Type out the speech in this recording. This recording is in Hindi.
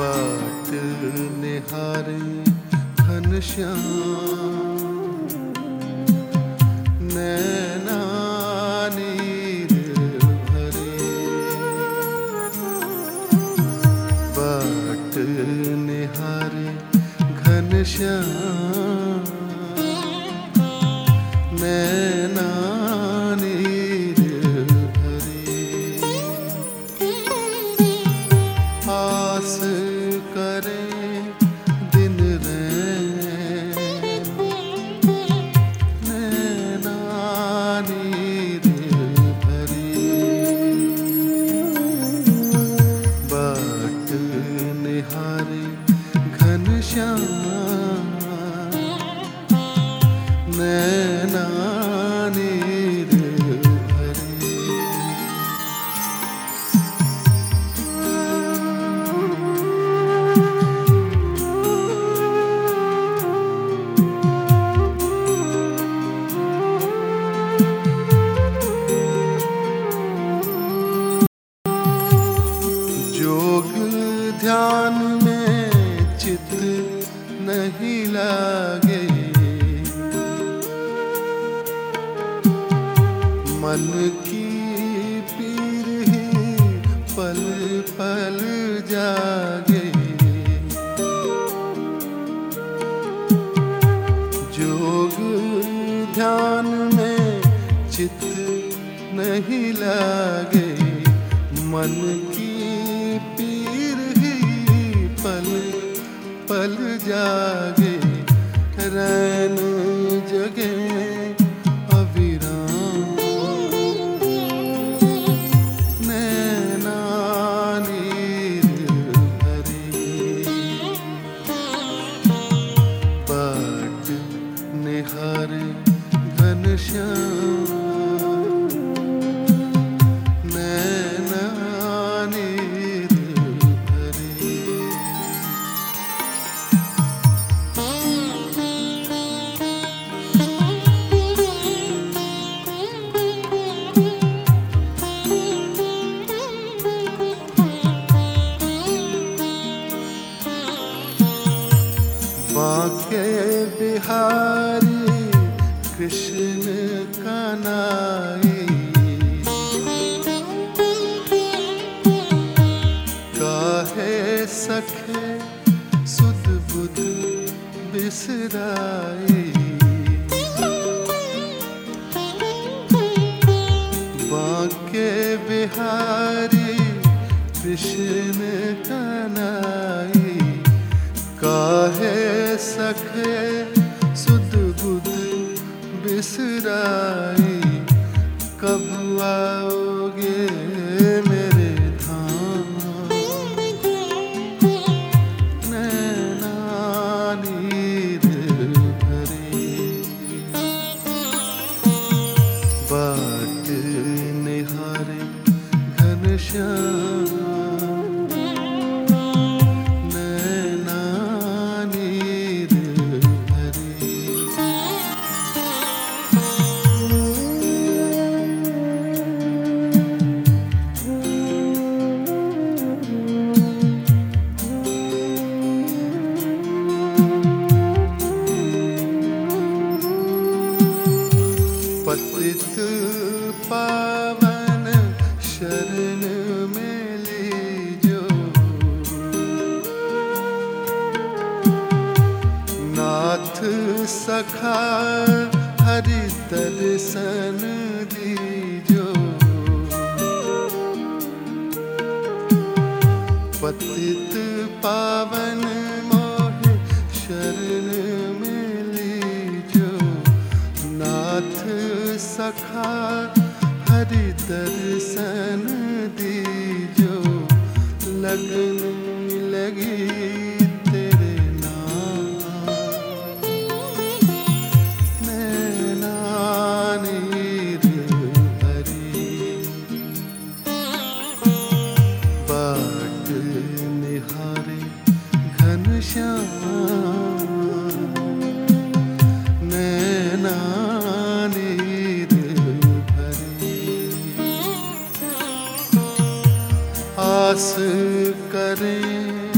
बाट निहारे घनश्याम। नैना नहीं लागे। मन की पीर ही पल पल जागे। जोग ध्यान में चित नहीं लागे। मन की पल जागे रैन जगे। बिहारी कृष्ण कनाई काहे सखे सुध बुध बिसराई। बाके बिहारी कृष्ण कनाई काहे सखे सुध बुध बिसराई कब आओगे मेरे धाम? नैना नीर भरे। बाट निहारे घनश्याम नाथ सखा, हरि दर्शन दीजो। पतित पावन मोहे शरण में लीजो नाथ सखा, हरि दर्शन दीजो। लगन लगी आस करें